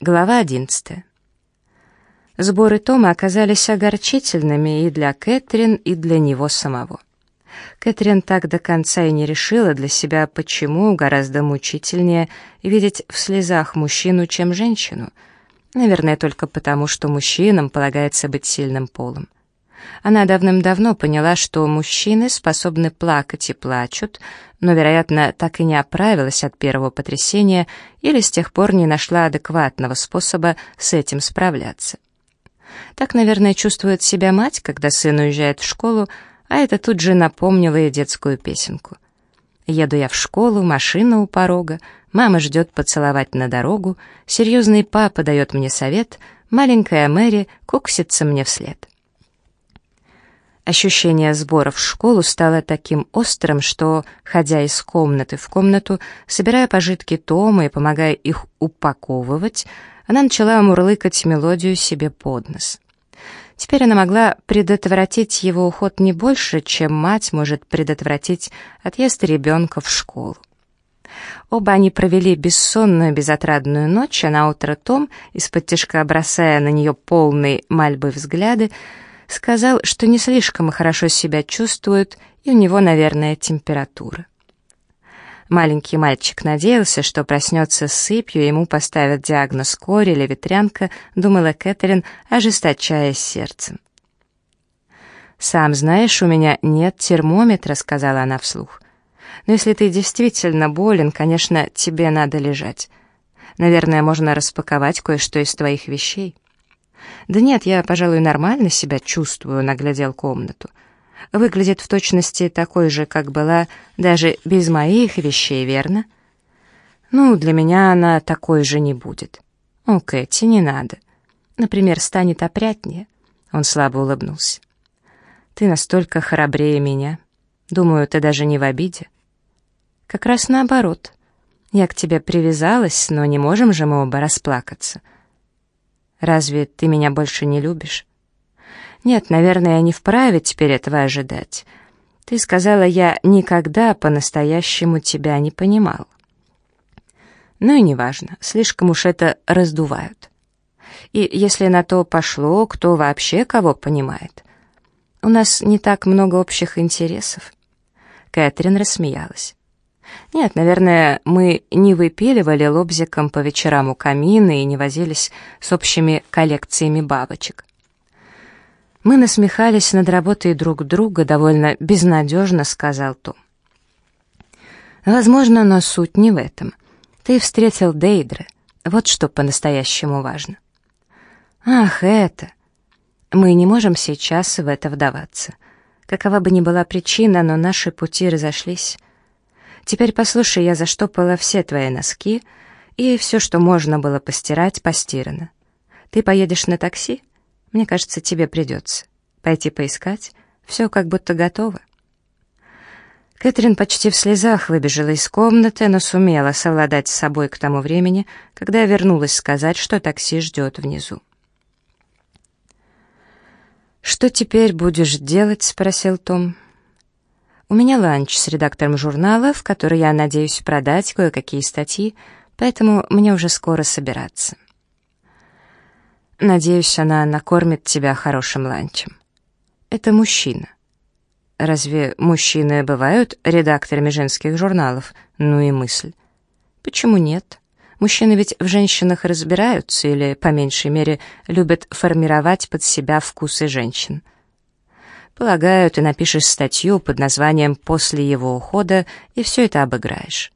Глава 11. Сборы Тома оказались огорчительными и для Кэтрин, и для него самого. Кэтрин так до конца и не решила для себя, почему гораздо мучительнее видеть в слезах мужчину, чем женщину. Наверное, только потому, что мужчинам полагается быть сильным полом. Она давным-давно поняла, что мужчины способны плакать и плачут, но, вероятно, так и не оправилась от первого потрясения или с тех пор не нашла адекватного способа с этим справляться. Так, наверное, чувствует себя мать, когда сын уезжает в школу, а это тут же напомнило ей детскую песенку. Еду я в школу, машина у порога, мама ждет поцеловать на дорогу, серьезный папа дает мне совет, маленькая Мэри куксится мне вслед. Ощущение сбора в школу стало таким острым, что, ходя из комнаты в комнату, собирая пожитки Тома и помогая их упаковывать, она начала мурлыкать мелодию себе под нос. Теперь она могла предотвратить его уход не больше, чем мать может предотвратить отъезд ребенка в школу. Оба они провели бессонную, безотрадную ночь, а наутро Том, из-под тяжка бросая на нее полные мольбы взгляды, сказал, что не слишком хорошо себя чувствует, и у него, наверное, температура. Маленький мальчик надеялся, что проснется с сыпью, и ему поставят диагноз кори или ветрянка, думала Кэтрин, ожесточаясь сердцем. «Сам знаешь, у меня нет термометра», — сказала она вслух. «Но если ты действительно болен, конечно, тебе надо лежать. Наверное, можно распаковать кое-что из твоих вещей». «Да нет, я, пожалуй, нормально себя чувствую», — наглядел комнату. «Выглядит в точности такой же, как была, даже без моих вещей, верно?» «Ну, для меня она такой же не будет». «О, Кэти, не надо. Например, станет опрятнее». Он слабо улыбнулся. «Ты настолько храбрее меня. Думаю, ты даже не в обиде». «Как раз наоборот. Я к тебе привязалась, но не можем же мы оба расплакаться». Разве ты меня больше не любишь? Нет, наверное, я не вправе теперь этого ожидать. Ты сказала, я никогда по-настоящему тебя не понимал. Ну и неважно, слишком уж это раздувают. И если на то пошло, кто вообще кого понимает? У нас не так много общих интересов. Кэтрин рассмеялась. Нет, наверное, мы не выпиливали лобзиком по вечерам у камина и не возились с общими коллекциями бабочек. Мы насмехались над работой друг друга довольно безнадежно, сказал Том. Возможно, но суть не в этом. Ты встретил Дейдра. Вот что по-настоящему важно. Ах, это... Мы не можем сейчас в это вдаваться. Какова бы ни была причина, но наши пути разошлись. Теперь послушай, я заштопала все твои носки, и все, что можно было постирать, постирано. Ты поедешь на такси? Мне кажется, тебе придется. Пойти поискать? Все как будто готово. Кэтрин почти в слезах выбежала из комнаты, но сумела совладать с собой к тому времени, когда я вернулась сказать, что такси ждет внизу. «Что теперь будешь делать?» — спросил Том. У меня ланч с редактором журнала, в который я надеюсь продать кое-какие статьи, поэтому мне уже скоро собираться. Надеюсь, она накормит тебя хорошим ланчем. Это мужчина. Разве мужчины бывают редакторами женских журналов? Ну и мысль. Почему нет? Мужчины ведь в женщинах разбираются или, по меньшей мере, любят формировать под себя вкусы женщин. Полагаю, ты напишешь статью под названием «После его ухода» и все это обыграешь.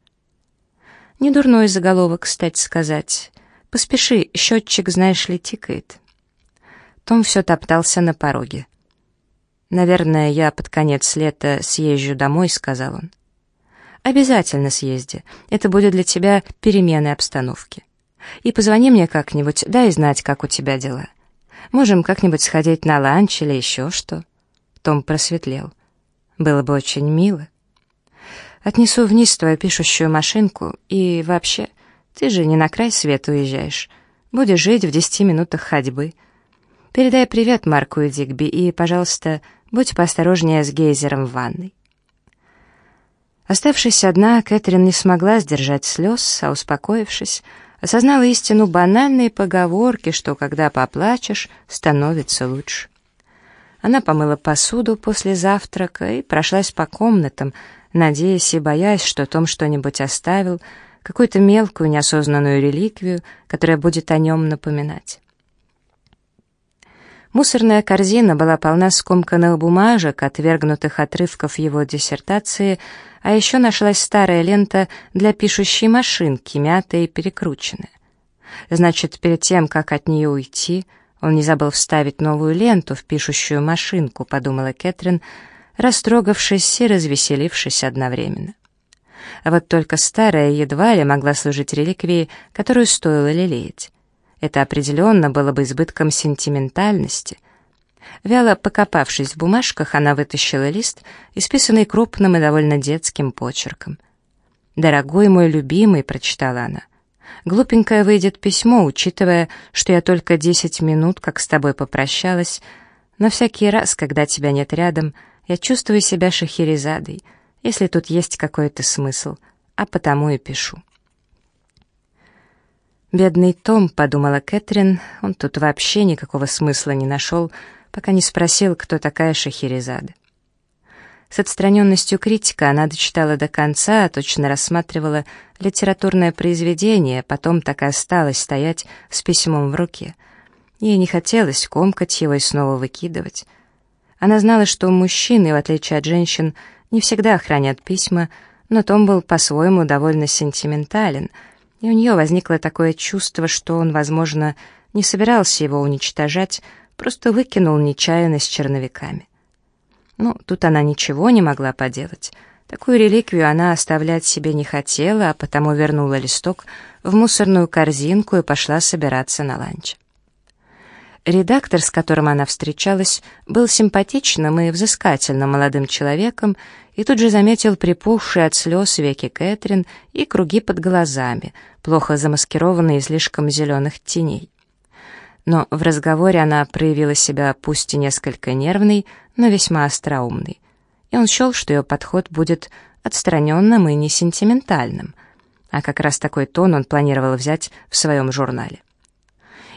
Недурной заголовок, кстати сказать. Поспеши, счетчик, знаешь ли, тикает. Том все топтался на пороге. «Наверное, я под конец лета съезжу домой», — сказал он. «Обязательно съезди. Это будет для тебя переменой обстановки. И позвони мне как-нибудь, дай знать, как у тебя дела. Можем как-нибудь сходить на ланч или еще что». Том просветлел. «Было бы очень мило. Отнесу вниз твою пишущую машинку, и вообще, ты же не на край света уезжаешь. Будешь жить в десяти минутах ходьбы. Передай привет Марку и Дигби, и, пожалуйста, будь поосторожнее с гейзером в ванной». Оставшись одна, Кэтрин не смогла сдержать слез, а успокоившись, осознала истину банальной поговорки, что когда поплачешь, становится лучше. Она помыла посуду после завтрака и прошлась по комнатам, надеясь и боясь, что Том что-нибудь оставил, какую-то мелкую неосознанную реликвию, которая будет о нем напоминать. Мусорная корзина была полна скомканных бумажек, отвергнутых отрывков его диссертации, а еще нашлась старая лента для пишущей машинки, мятая и перекрученная. Значит, перед тем, как от нее уйти, он не забыл вставить новую ленту в пишущую машинку, подумала Кэтрин, растрогавшись и развеселившись одновременно. А вот только старая едва ли могла служить реликвией, которую стоило лелеять. Это определенно было бы избытком сентиментальности. Вяло покопавшись в бумажках, она вытащила лист, исписанный крупным и довольно детским почерком. «Дорогой мой любимый», — прочитала она, — «глупенькое выйдет письмо, учитывая, что я только десять минут, как с тобой попрощалась, но всякий раз, когда тебя нет рядом, я чувствую себя шахерезадой, если тут есть какой-то смысл, а потому и пишу». «Бедный Том», — подумала Кэтрин, — «он тут вообще никакого смысла не нашел, пока не спросил, кто такая Шахерезада». С отстраненностью критика она дочитала до конца, точно рассматривала литературное произведение, потом так и осталась стоять с письмом в руке. Ей не хотелось комкать его и снова выкидывать. Она знала, что мужчины, в отличие от женщин, не всегда хранят письма, но Том был по-своему довольно сентиментален — и у нее возникло такое чувство, что он, возможно, не собирался его уничтожать, просто выкинул нечаянно с черновиками. Ну, тут она ничего не могла поделать. Такую реликвию она оставлять себе не хотела, а потому вернула листок в мусорную корзинку и пошла собираться на ланч. Редактор, с которым она встречалась, был симпатичным и взыскательным молодым человеком и тут же заметил припухшие от слез веки Кэтрин и круги под глазами, плохо замаскированные слишком зеленых теней. Но в разговоре она проявила себя пусть и несколько нервной, но весьма остроумной, и он счел, что ее подход будет отстраненным и не сентиментальным, а как раз такой тон он планировал взять в своем журнале.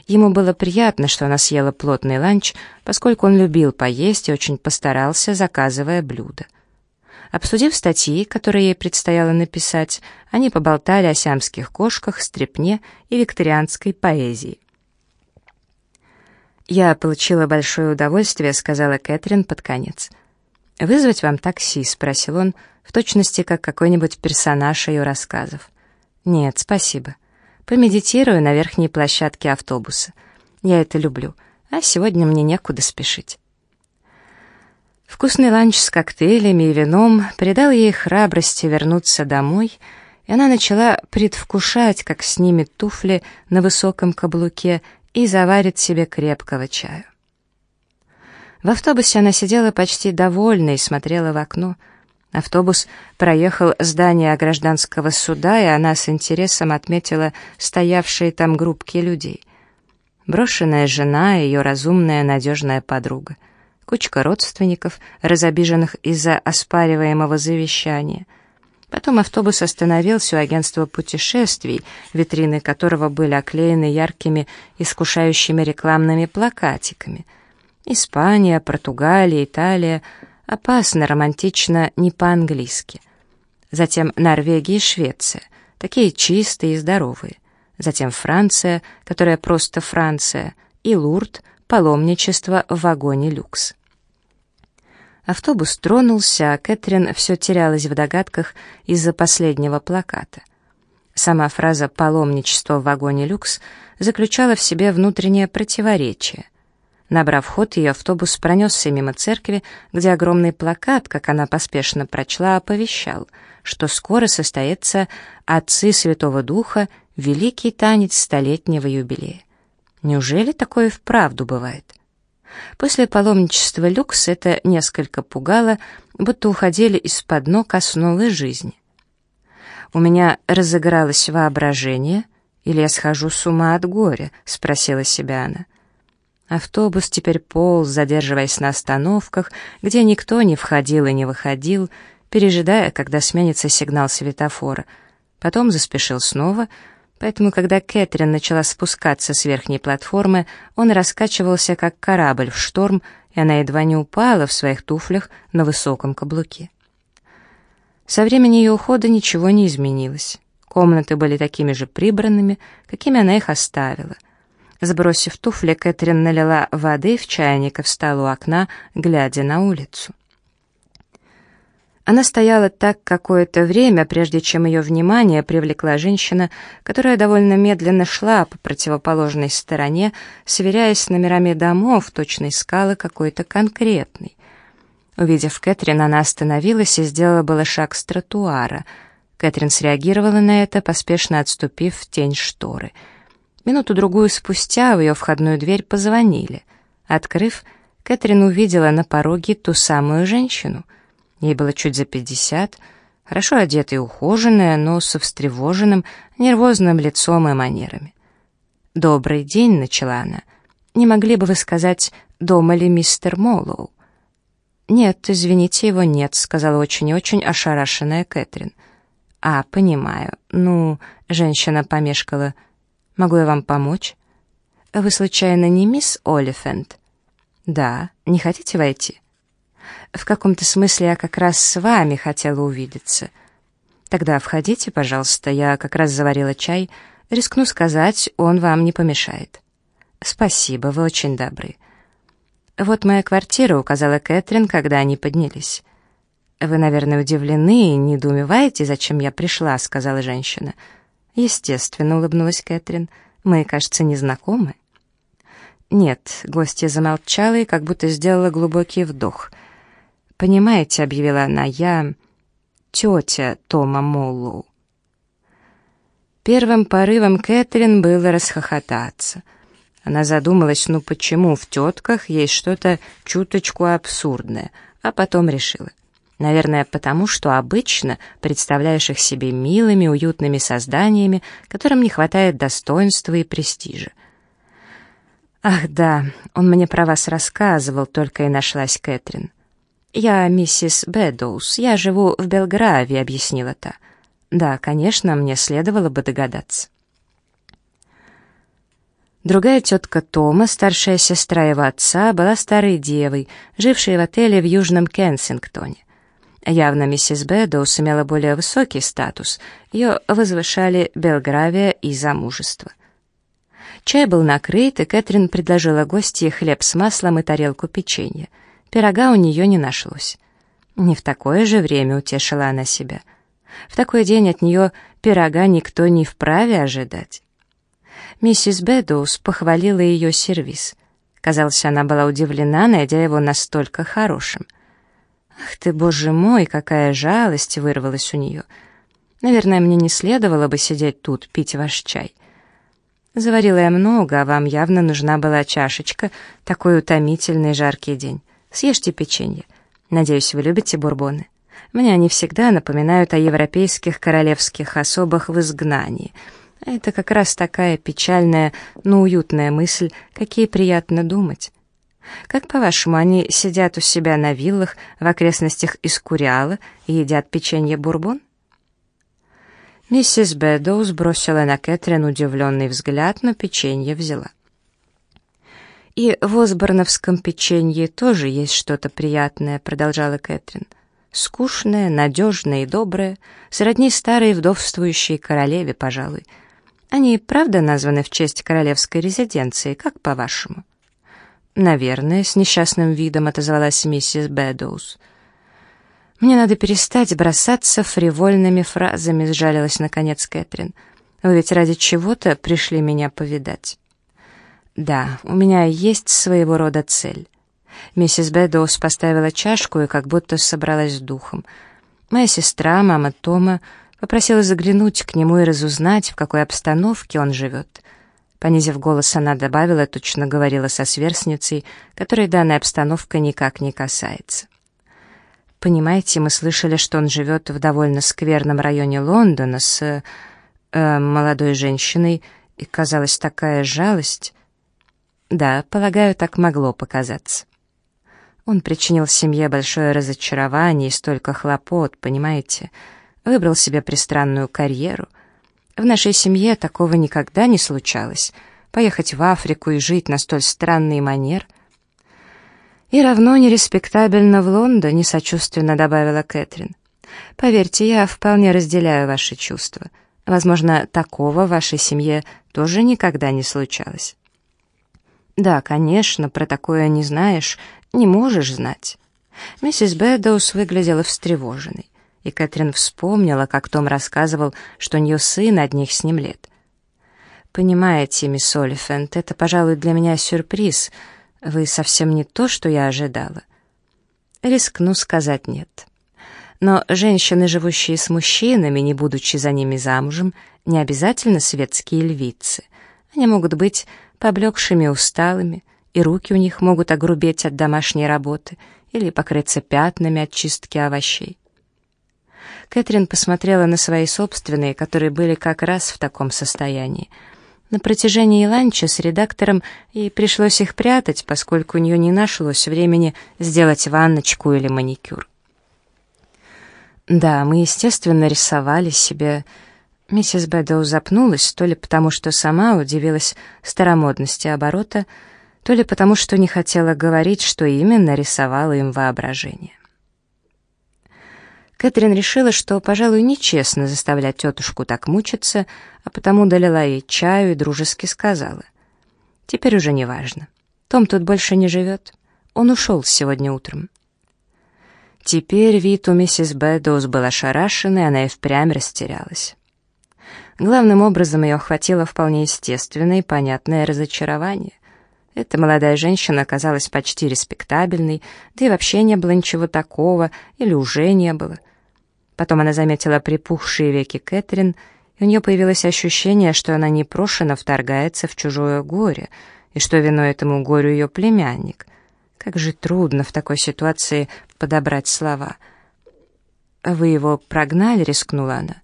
Ему было приятно, что она съела плотный ланч, поскольку он любил поесть и очень постарался, заказывая блюда. Обсудив статьи, которые ей предстояло написать, они поболтали о сиамских кошках, стрепне и викторианской поэзии. «Я получила большое удовольствие», — сказала Кэтрин под конец. «Вызвать вам такси?» — спросил он, в точности как какой-нибудь персонаж ее рассказов. «Нет, спасибо». Помедитирую на верхней площадке автобуса. Я это люблю, а сегодня мне некуда спешить. Вкусный ланч с коктейлями и вином придал ей храбрости вернуться домой, и она начала предвкушать, как снимет туфли на высоком каблуке и заварит себе крепкого чаю. В автобусе она сидела почти довольна и смотрела в окно — Автобус проехал здание гражданского суда, и она с интересом отметила стоявшие там группки людей. Брошенная жена и ее разумная надежная подруга. Кучка родственников, разобиженных из-за оспариваемого завещания. Потом автобус остановился у агентства путешествий, витрины которого были оклеены яркими, искушающими рекламными плакатиками. Испания, Португалия, Италия — Опасно, романтично, не по-английски. Затем Норвегия и Швеция, такие чистые и здоровые. Затем Франция, которая просто Франция, и Лурд, паломничество в вагоне люкс. Автобус тронулся, а Кэтрин все терялась в догадках из-за последнего плаката. Сама фраза «паломничество в вагоне люкс» заключала в себе внутреннее противоречие — Набрав ход, ее автобус пронесся мимо церкви, где огромный плакат, как она поспешно прочла, оповещал, что скоро состоится «Отцы Святого Духа. Великий танец столетнего юбилея». Неужели такое вправду бывает? После паломничества люкс это несколько пугало, будто уходили из-под ног основы жизни. «У меня разыгралось воображение, или я схожу с ума от горя?» — спросила себя она. Автобус теперь полз, задерживаясь на остановках, где никто не входил и не выходил, пережидая, когда сменится сигнал светофора. Потом заспешил снова, Поэтому, когда Кэтрин начала спускаться с верхней платформы, он раскачивался, как корабль в шторм, и она едва не упала в своих туфлях на высоком каблуке. Со времени ее ухода ничего не изменилось. Комнаты были такими же прибранными, какими она их оставила. Сбросив туфли, Кэтрин налила воды в чайник и встала у окна, глядя на улицу. Она стояла так какое-то время, прежде чем ее внимание привлекла женщина, которая довольно медленно шла по противоположной стороне, сверяясь с номерами домов, точно искала какой-то конкретный. Увидев Кэтрин, она остановилась и сделала было шаг с тротуара. Кэтрин среагировала на это, поспешно отступив в тень шторы. Минуту-другую спустя в ее входную дверь позвонили. Открыв, Кэтрин увидела на пороге ту самую женщину — Ей было чуть за пятьдесят, хорошо одетая и ухоженная, но со встревоженным, нервозным лицом и манерами. «Добрый день», — начала она. «Не могли бы вы сказать, дома ли мистер Моллоу?» «Нет, извините, его нет», — сказала очень и очень ошарашенная Кэтрин. «А, понимаю. Ну...» — женщина помешкала. «Могу я вам помочь?» «Вы, случайно, не мисс Олифант?» «Да. Не хотите войти?» В каком-то смысле я как раз с вами хотела увидеться. Тогда входите, пожалуйста, я как раз заварила чай. Рискну сказать, он вам не помешает. Спасибо, вы очень добры. Вот моя квартира, указала Кэтрин, когда они поднялись. Вы, наверное, удивлены и недоумеваете, зачем я пришла, сказала женщина. Естественно, улыбнулась Кэтрин. Мы, кажется, не знакомы. Нет, гостья замолчала и как будто сделала глубокий вдох — «Понимаете», — объявила она, — «я тетя Тома Моллоу». Первым порывом Кэтрин было расхохотаться. Она задумалась, ну почему в тетках есть что-то чуточку абсурдное, а потом решила. Наверное, потому что обычно представляешь их себе милыми, уютными созданиями, которым не хватает достоинства и престижа. «Ах да, он мне про вас рассказывал», — только и нашлась Кэтрин. «Я миссис Бэдоус, я живу в Белграве», — объяснила та. «Да, конечно, мне следовало бы догадаться». Другая тетка Тома, старшая сестра его отца, была старой девой, жившей в отеле в Южном Кенсингтоне. Явно миссис Бэдоус имела более высокий статус, ее возвышали Белгравия и замужество. Чай был накрыт, и Кэтрин предложила гостье хлеб с маслом и тарелку печенья — Пирога у нее не нашлось. Не в такое же время утешила она себя. В такой день от нее пирога никто не вправе ожидать. Миссис Бэдоус похвалила ее сервиз. Казалось, она была удивлена, найдя его настолько хорошим. «Ах ты, боже мой, какая жалость!» — вырвалась у нее. «Наверное, мне не следовало бы сидеть тут, пить ваш чай. Заварила я много, а вам явно нужна была чашечка, такой утомительный жаркий день. Съешьте печенье. Надеюсь, вы любите бурбоны. Мне они всегда напоминают о европейских королевских особах в изгнании. Это как раз такая печальная, но уютная мысль, какие приятно думать. Как, по-вашему, они сидят у себя на виллах в окрестностях Искуриала и едят печенье бурбон? Миссис Бэдоу бросила на Кэтрин удивленный взгляд, но печенье взяла. «И в Осборновском печенье тоже есть что-то приятное», — продолжала Кэтрин. «Скучное, надежное и доброе, сродни старой вдовствующей королеве, пожалуй. Они правда названы в честь королевской резиденции, как по-вашему?» «Наверное», — с несчастным видом отозвалась миссис Бэдоус. «Мне надо перестать бросаться фривольными фразами», — сжалилась наконец Кэтрин. «Вы ведь ради чего-то пришли меня повидать». «Да, у меня есть своего рода цель». Миссис Бэдоус поставила чашку и как будто собралась с духом. Моя сестра, мама Тома, попросила заглянуть к нему и разузнать, в какой обстановке он живет. Понизив голос, она добавила, точно говорила со сверстницей, которой данная обстановка никак не касается. «Понимаете, мы слышали, что он живет в довольно скверном районе Лондона с... Э, молодой женщиной, и казалась такая жалость...» Да, полагаю, так могло показаться. Он причинил семье большое разочарование и столько хлопот, понимаете? Выбрал себе пристранную карьеру. В нашей семье такого никогда не случалось. Поехать в Африку и жить на столь странный манер. И равно нереспектабельно в Лондоне, сочувственно добавила Кэтрин. Поверьте, я вполне разделяю ваши чувства. Возможно, такого в вашей семье тоже никогда не случалось. Да, конечно, про такое не знаешь, не можешь знать. Миссис Бэдоус выглядела встревоженной, и Кэтрин вспомнила, как Том рассказывал, что у нее сын одних с ним лет. «Понимаете, мисс Олифант, это, пожалуй, для меня сюрприз. Вы совсем не то, что я ожидала». Рискну сказать «нет». Но женщины, живущие с мужчинами, не будучи за ними замужем, не обязательно светские львицы. Они могут быть поблекшими усталыми, и руки у них могут огрубеть от домашней работы или покрыться пятнами от чистки овощей. Кэтрин посмотрела на свои собственные, которые были как раз в таком состоянии. На протяжении ланча с редактором ей пришлось их прятать, поскольку у нее не нашлось времени сделать ванночку или маникюр. Да, мы, естественно, рисовали себе... Миссис Бэдоу запнулась, то ли потому, что сама удивилась старомодности оборота, то ли потому, что не хотела говорить, что именно рисовала им воображение. Кэтрин решила, что, пожалуй, нечестно заставлять тетушку так мучиться, а потому долила ей чаю и дружески сказала. «Теперь уже не важно. Том тут больше не живет. Он ушел сегодня утром». Теперь вид у миссис Бэдоус был ошарашенный, она и впрямь растерялась. Главным образом ее охватило вполне естественное и понятное разочарование. Эта молодая женщина оказалась почти респектабельной, да и вообще не было ничего такого, или уже не было. Потом она заметила припухшие веки Кэтрин, и у нее появилось ощущение, что она непрошено вторгается в чужое горе, и что виной этому горю ее племянник. Как же трудно в такой ситуации подобрать слова. «Вы его прогнали?» — рискнула она.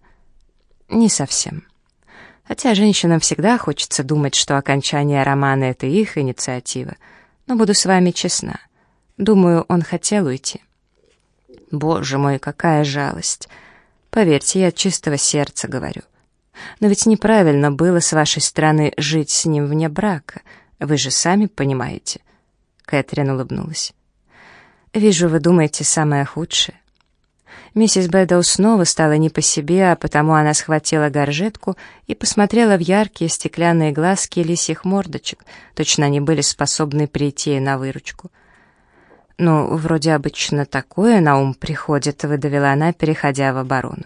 «Не совсем». Хотя женщинам всегда хочется думать, что окончание романа — это их инициатива. Но буду с вами честна. Думаю, он хотел уйти. Боже мой, какая жалость. Поверьте, я от чистого сердца говорю. Но ведь неправильно было с вашей стороны жить с ним вне брака. Вы же сами понимаете. Кэтрин улыбнулась. «Вижу, вы думаете самое худшее». Миссис Бэдоу снова стала не по себе, а потому она схватила горжетку и посмотрела в яркие стеклянные глазки лисьих мордочек. Точно они были способны прийти ей на выручку. «Ну, вроде обычно такое на ум приходит», — выдавила она, переходя в оборону.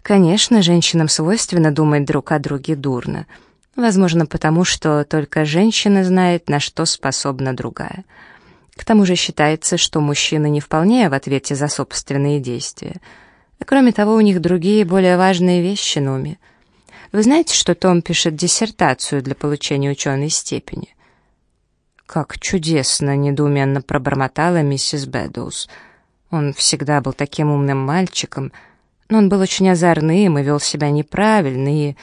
Конечно, женщинам свойственно думать друг о друге дурно. Возможно, потому что только женщина знает, на что способна другая — к тому же считается, что мужчины не вполне в ответе за собственные действия. А кроме того, у них другие, более важные вещи на уме. Вы знаете, что Том пишет диссертацию для получения ученой степени? «Как чудесно!» — недоуменно пробормотала миссис Бэдоус. Он всегда был таким умным мальчиком, но он был очень озорным и вел себя неправильно, и...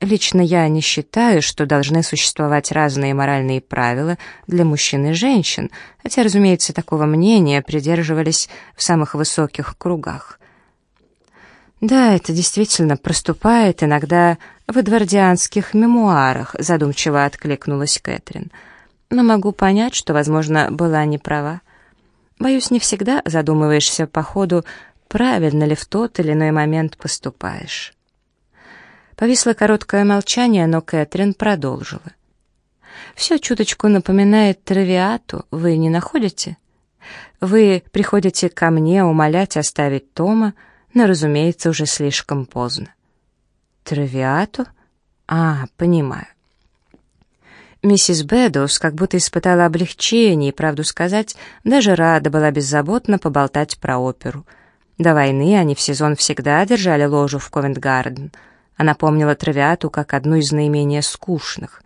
Лично я не считаю, что должны существовать разные моральные правила для мужчин и женщин, хотя, разумеется, такого мнения придерживались в самых высоких кругах. Да, это действительно проступает иногда в эдвардианских мемуарах, задумчиво откликнулась Кэтрин. Но могу понять, что, возможно, была не права. Боюсь, не всегда задумываешься по ходу, правильно ли в тот или иной момент поступаешь. Повисло короткое молчание, но Кэтрин продолжила. «Все чуточку напоминает травиату, вы не находите? Вы приходите ко мне умолять оставить Тома, но, разумеется, уже слишком поздно». «Травиату? А, понимаю». Миссис Бэдоус как будто испытала облегчение и, правду сказать, даже рада была беззаботно поболтать про оперу. До войны они в сезон всегда держали ложу в Ковент-Гарден — она помнила травиату как одну из наименее скучных.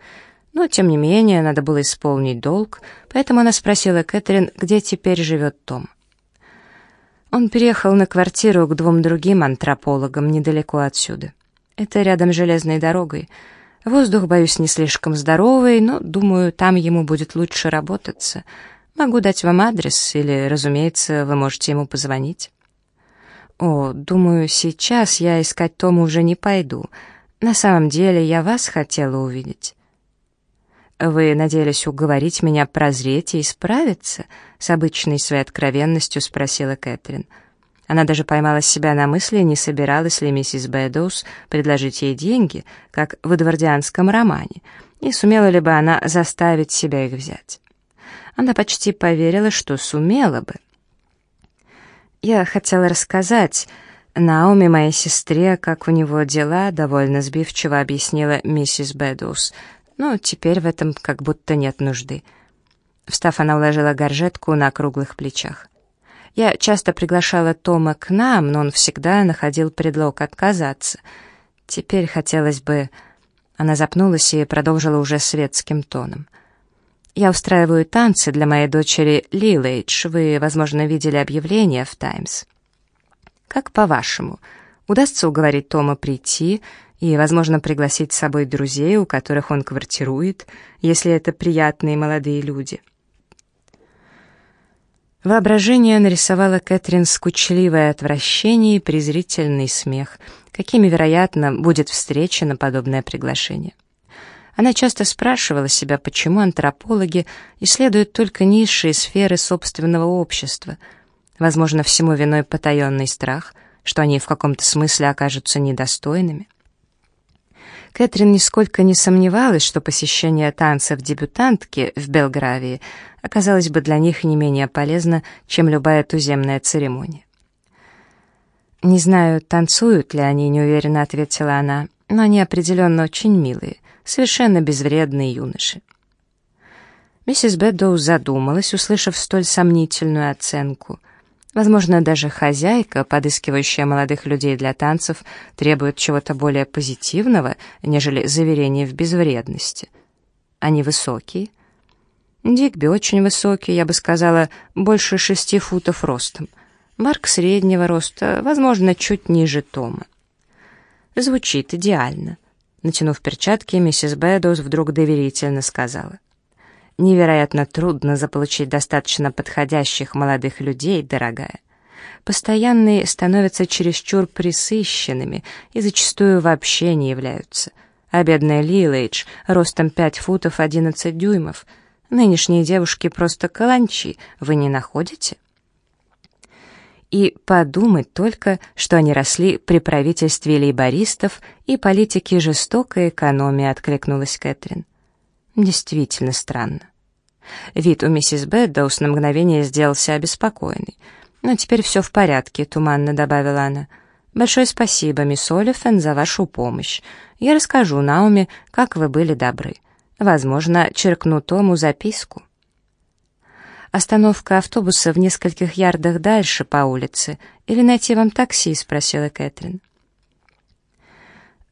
Но, тем не менее, надо было исполнить долг, поэтому она спросила Кэтрин, где теперь живет Том. Он переехал на квартиру к двум другим антропологам недалеко отсюда. Это рядом с железной дорогой. Воздух, боюсь, не слишком здоровый, но, думаю, там ему будет лучше работаться. Могу дать вам адрес, или, разумеется, вы можете ему позвонить. «О, думаю, сейчас я искать Тома уже не пойду. На самом деле я вас хотела увидеть». «Вы надеялись уговорить меня прозреть и исправиться?» — с обычной своей откровенностью спросила Кэтрин. Она даже поймала себя на мысли, не собиралась ли миссис Бэдоус предложить ей деньги, как в эдвардианском романе, и сумела ли бы она заставить себя их взять. Она почти поверила, что сумела бы. Я хотела рассказать Наоми, моей сестре, как у него дела, довольно сбивчиво объяснила миссис Бэдус. Но теперь в этом как будто нет нужды. Встав, она уложила горжетку на круглых плечах. Я часто приглашала Тома к нам, но он всегда находил предлог отказаться. Теперь хотелось бы... Она запнулась и продолжила уже светским тоном. Я устраиваю танцы для моей дочери Лилейдж. Вы, возможно, видели объявление в «Таймс». Как по-вашему, удастся уговорить Тома прийти и, возможно, пригласить с собой друзей, у которых он квартирует, если это приятные молодые люди? Воображение нарисовало Кэтрин скучливое отвращение и презрительный смех, какими, вероятно, будет встреча на подобное приглашение. Она часто спрашивала себя, почему антропологи исследуют только низшие сферы собственного общества. Возможно, всему виной потаенный страх, что они в каком-то смысле окажутся недостойными. Кэтрин нисколько не сомневалась, что посещение танцев дебютантки в Белгравии оказалось бы для них не менее полезно, чем любая туземная церемония. «Не знаю, танцуют ли они», — неуверенно ответила она, «но они определенно очень милые совершенно безвредные юноши. Миссис Бэддоу задумалась, услышав столь сомнительную оценку. Возможно, даже хозяйка, подыскивающая молодых людей для танцев, требует чего-то более позитивного, нежели заверение в безвредности. Они высокие. Дигби очень высокий, я бы сказала, больше шести футов ростом. Марк среднего роста, возможно, чуть ниже Тома. Звучит идеально. Натянув перчатки, миссис Бэдоус вдруг доверительно сказала. «Невероятно трудно заполучить достаточно подходящих молодых людей, дорогая. Постоянные становятся чересчур присыщенными и зачастую вообще не являются. А бедная Лилэйдж ростом 5 футов 11 дюймов. Нынешние девушки просто каланчи, вы не находите?» И подумать только, что они росли при правительстве лейбористов и политике жестокой экономии, откликнулась Кэтрин. Действительно странно. Вид у миссис Бэддоус на мгновение сделался обеспокоенный. «Но теперь все в порядке», — туманно добавила она. «Большое спасибо, мисс Олифен, за вашу помощь. Я расскажу Науме, как вы были добры. Возможно, черкну Тому записку». «Остановка автобуса в нескольких ярдах дальше по улице. Или найти вам такси?» — спросила Кэтрин.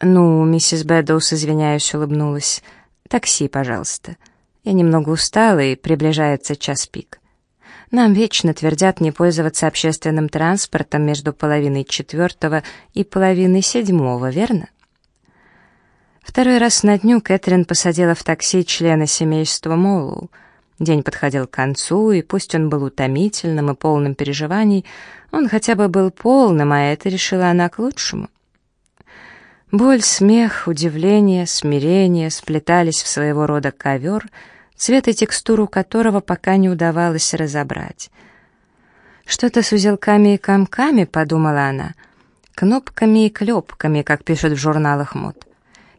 «Ну, миссис Бэдоус, извиняюсь, улыбнулась. Такси, пожалуйста. Я немного устала, и приближается час пик. Нам вечно твердят не пользоваться общественным транспортом между половиной четвертого и половиной седьмого, верно?» Второй раз на дню Кэтрин посадила в такси члена семейства Моллоу — День подходил к концу, и пусть он был утомительным и полным переживаний, он хотя бы был полным, а это решила она к лучшему. Боль, смех, удивление, смирение сплетались в своего рода ковер, цвет и текстуру которого пока не удавалось разобрать. «Что-то с узелками и комками», — подумала она, — «кнопками и клепками, как пишут в журналах мод».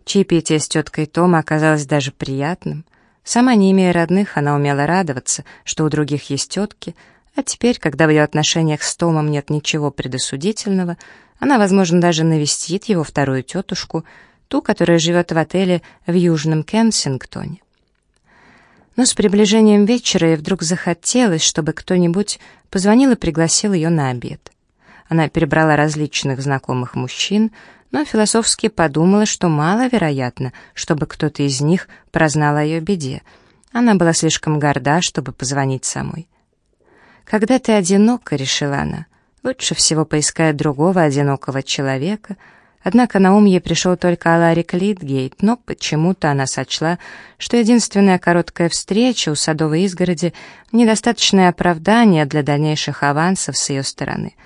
Чаепитие с теткой Тома оказалось даже приятным. Сама не имея родных, она умела радоваться, что у других есть тетки, а теперь, когда в ее отношениях с Томом нет ничего предосудительного, она, возможно, даже навестит его вторую тетушку, ту, которая живет в отеле в Южном Кенсингтоне. Но с приближением вечера ей вдруг захотелось, чтобы кто-нибудь позвонил и пригласил ее на обед. Она перебрала различных знакомых мужчин, но философски подумала, что маловероятно, чтобы кто-то из них прознал о ее беде. Она была слишком горда, чтобы позвонить самой. «Когда ты одинока», — решила она, — «лучше всего поискать другого одинокого человека». Однако на ум ей пришел только Аларик Литгейт, но почему-то она сочла, что единственная короткая встреча у садовой изгороди — недостаточное оправдание для дальнейших авансов с ее стороны —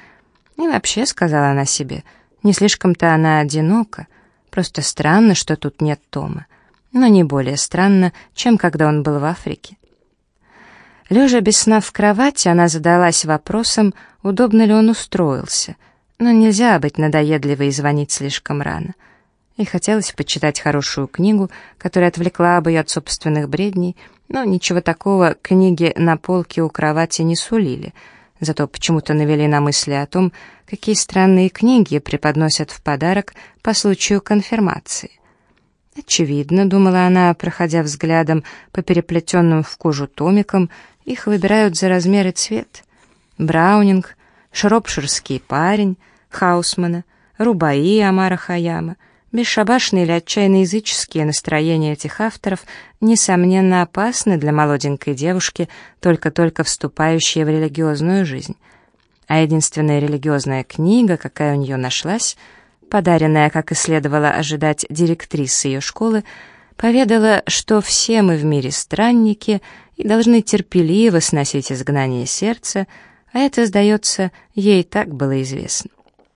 И вообще, сказала она себе, не слишком-то она одинока, просто странно, что тут нет Тома. Но не более странно, чем когда он был в Африке. Лежа без сна в кровати, она задалась вопросом, удобно ли он устроился. Но нельзя быть надоедливой и звонить слишком рано. И хотелось почитать хорошую книгу, которая отвлекла бы ее от собственных бредней, но ничего такого книги на полке у кровати не сулили — зато почему-то навели на мысли о том, какие странные книги преподносят в подарок по случаю конфирмации. Очевидно, думала она, проходя взглядом по переплетенным в кожу томикам, их выбирают за размер и цвет. Браунинг, Шропширский парень, Хаусмана, Рубаи Амара Хаяма — Бесшабашные или отчаянно языческие настроения этих авторов, несомненно, опасны для молоденькой девушки, только-только вступающей в религиозную жизнь. А единственная религиозная книга, какая у нее нашлась, подаренная, как и следовало ожидать, директрисой ее школы, поведала, что все мы в мире странники и должны терпеливо сносить изгнание сердца, а это, сдается, ей так было известно.